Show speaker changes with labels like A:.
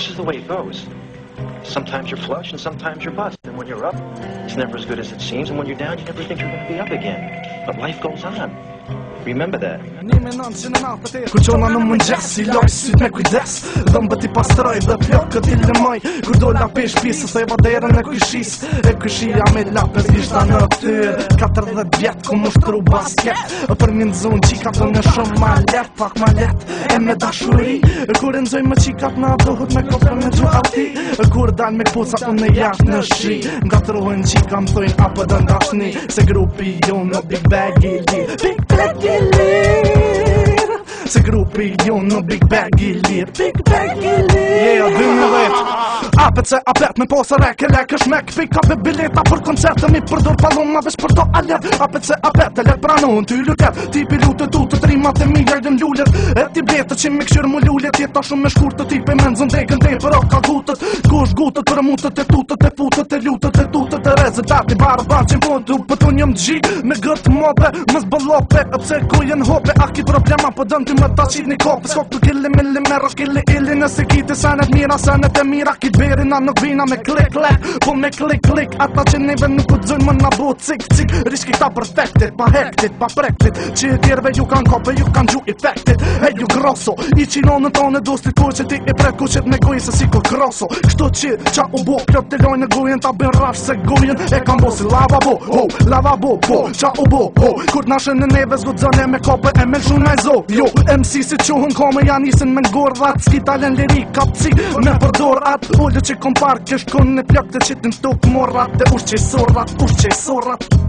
A: This is the way it goes. Sometimes you're flush and sometimes you're bust. And when you're up, it's never as good as it seems. And when you're down, you never think you're going to be up again. But life goes on. Remember that
B: Ku qona në mund gjesë, i lojë sytë me kujdesë Dëmë bëti pastrojë dhe pjotë këtë i lëmojë Kur do la pesh pisë, se va dere në kujshisë E kujshia me la për zishta në tërë Katër dhe vjetë ku më shkru basket Për një nëzunë qikat dhe në shumë ma lertë Pak ma lertë e me dashuri Kur e nëzunë me qikat në aduhut me kopër me gjuha ti Kur dal me këpusa ku në jatë në shi Nga të rohen qikat thujnë apë dë Se grupi ju big bag baggy lip. Så grov pion och big baggy lip, big baggy lip. apet se apet me posa rek rek kesh me kfik ka bileta për koncert me për dor pallon ma vesh për to alë apet se apet le pranon ty lutet ti pi lutet tu të trimat te miljard dem lulet e ti bletet qe me kshir mu lulet ti tash shumë me shkurt te tipe me nzon te kente por ka gutet kush gutet per mu te tutet te futet te lutet te tutet te rezultati bar bar qe mund tu po tonjo me xhi me gat mope, me zballope apse ku jen hope a ki problema po dën ti me tashit ne kop Skok te kille me le merr skille ille ne se kite sanat mira sanat mira kit be deri na nuk vina me klik klik po me klik klik ata që neve nuk u dzojnë më nabu cik cik rishki ta për fektit pa hektit pa prektit që e tjerve ju kan kope ju kan gju i e ju grosso i qino në tonë dosti ku që ti i pre ku me gojnë sa si ku grosso kështu që qa u bo plot te lojnë në gojnë ta bën rash se gojnë e kan bos lava bo oh lava bo bo qa u bo oh kur nashën në neve zgu dzojnë me kope e me lshun me zo jo MC si që hun kome janë isin me ngorë dhatë skitalen lirik kapci me përdor at ullë që kom parë kështë kënë në pjakë të qitë në morrat Dhe ushqe i sorrat, ushqe i sorrat